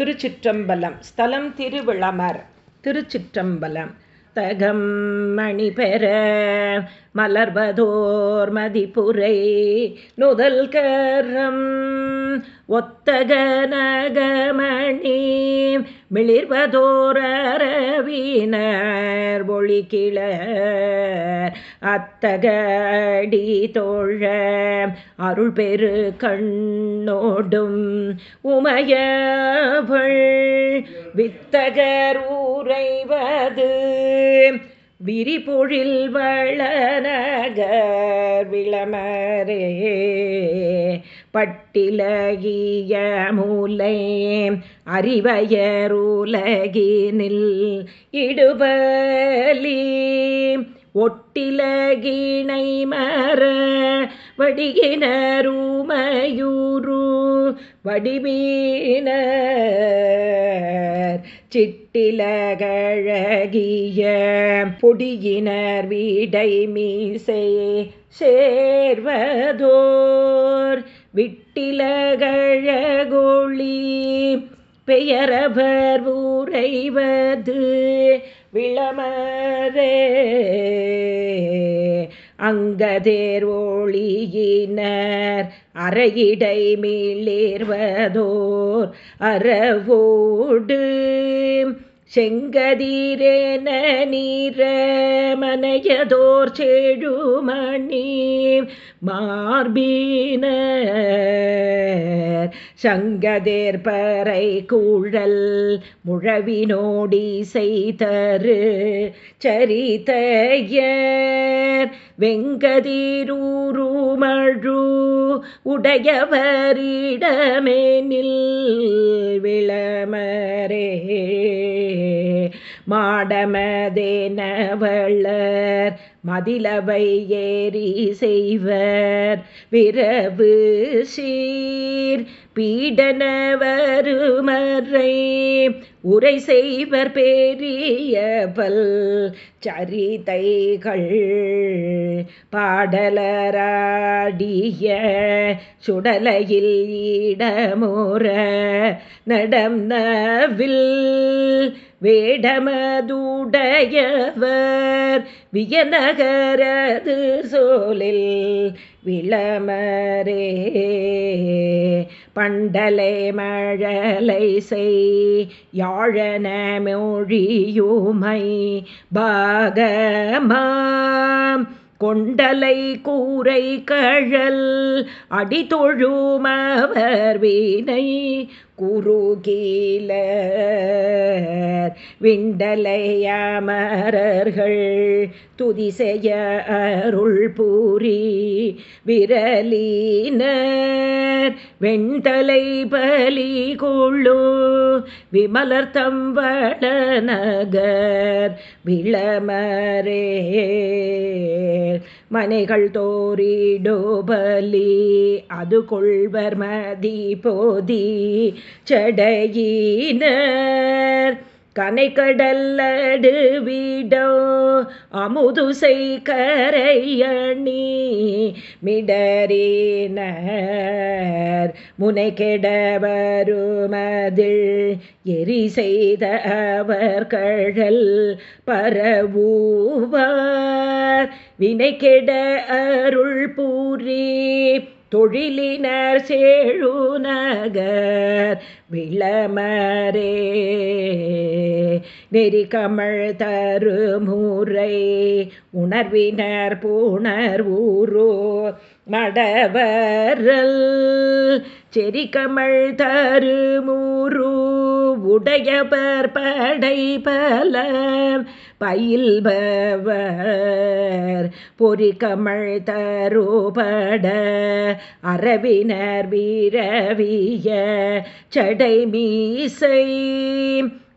திருச்சிற்றம்பலம். ஸ்தலம் திருவிளமர். திருச்சிற்றம்பலம். தகம் மணி பெற மலர்வதோர் மதிப்புரை நுதல் கரம். ஒத்தக நகமணி மிளிர்வதோரவினர் ஒளிக்கிளர் அத்தகடி தோழ அருள் பெரு கண்ணோடும் உமையவள் வித்தகர் ஊரைவது விரிபொழில் வளநகர் விளமரே பட்டிலகிய மூலை அறிவயருலகினில் இடுபலி. ஒட்டிலகிணை மர வடிகினருமையூரு வடிவீன சிட்டிலகழகிய பொடியினர் வீடை மீசை சேர்வதோ விட்டிலகழகோழி பெயரவர் ஊரைவது விளமரே. அங்கதேர் ஒளியினர் அறையிடை மேலேர்வதோர் அறவோடு. செங்கதீரேன நீர மனையதோர் செழுமணி மார்பீன சங்கதேர்பறை கூழல் முழவினோடி செய்தரு சரிதையர். வெங்கதீரூருமழு உடையவரிடமேனில் விளமரே. மாடமதேனவளர் மதிலவை ஏறி செய்வர் விரவு சீர். பீடன வருமறை உரை செய்வர் பெரிய பல் சரிதைகள் பாடலராடிய சுடலையில் ஈடமுற நடந்தவில் வேடமதுடையவர் வியநகரது சோலில் விளமரே. பண்டலை மழலை செய் யாழன மொழியுமை பாகமாம். கொண்டலை கூரை கழல் அடிதொழுமவர் வீணை குறுகீலர் விண்டலையமரர்கள் துதி செய்ய அருள் பூரி விரலீனர் வெண்தலை பலி கொள்ளு விமலர் தம்பள நகர் விளமரே மனைகள் தோறிடோபலி அது கொள்வர் மதி போதி சடையினர். கனைக்கடல்லடு வீடோ அமுதுசை கரையணி மிடறினர். முனை கெடவருமதில் எரி செய்த அவர் கழல் பரவுவார். வினை கெட அருள் பூரி தொழிலினர் சேழுநகர் விளமரே. நெறிகமழ் தருமுறை உணர்வினர் பூணர் ஊரோ மடவரல். செரிகமழ் தருமுரு உடையவர் படை பல பயில்பவர் பொறிகமழ் தருபட அரவினர் வீரவிய சடை மீசை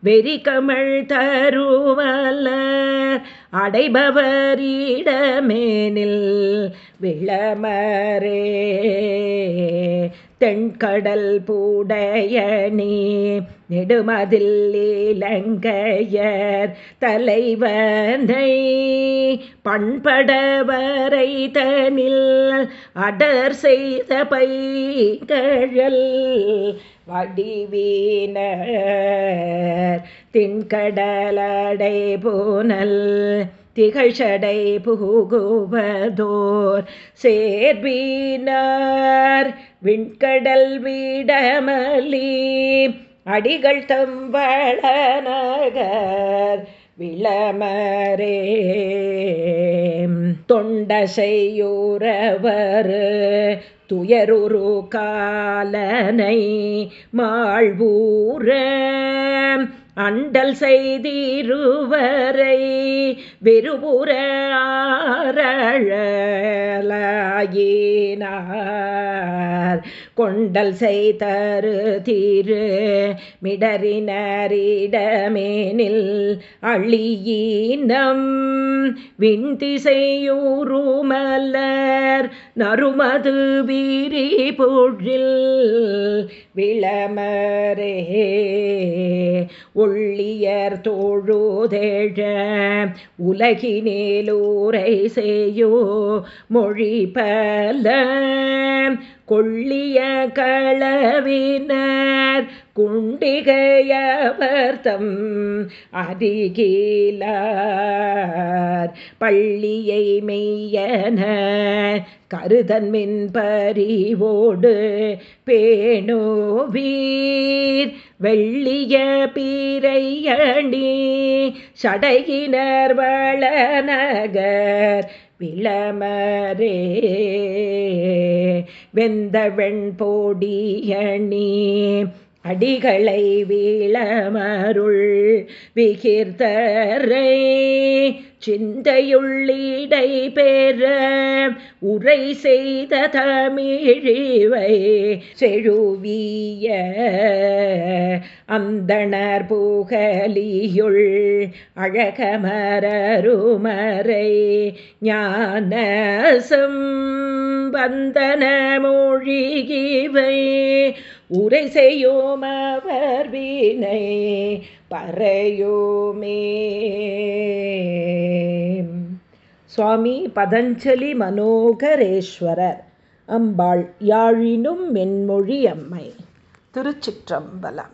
வெறிகமழ் தருவலர் அடைபவரிடமேனில் விளமரே தென்கடல் பூடையணி நெடுமதில் இலங்கையர் தலைவனை பண்படவரை தனில் அடர் செய்த பைகழல் வடிவீனர். தின்கடலடை போனல் திகழ்ச்சடை புகுவதோர் சேர்வீனார். விண்கடல் வீடமலி அடிகள் தம்பள நகர் விளமரே தொண்டசையூரவர் துயருரு காலனை மாழ்வூர. அண்டல் செய்திருவரை வெறுபுற கொண்டல் செய்தரு தீரு மிடறினரிடமேனில் அழியினம். விண்திசையூருமலர் நறுமது வீரி பொழில் விளமரே. ஒள்ளியர் தோழுதேழ உலகினேலூரை செய்யோ மொழி பல கொள்ளிய களவினர் குண்டிகையவர்த்தம் அருகிலார் பள்ளியை மெய்யன கருதன்மின் பறிவோடு பேணோவீர். வெள்ளிய பீரையணி சடையினர் வளநகர் விளமரே. வெந்த வெண்போடியணி அடிகளை வீழமருள் விகிர்த்தரை சிந்தையுள்ளீடை பெற உரை செய்த தமிழிவை செழுவிய அந்தணர் புகலியுள் அழகமரருமறை. ஞானசம் வந்தன மொழிகிவை உரை செய்யோம் அவர் வீணை பறையோமே. சுவாமி பதஞ்சலி மனோகரேஸ்வரர் அம்பாள் யாழினும் மென்மொழி அம்மை திருச்சிற்றம்பலம்.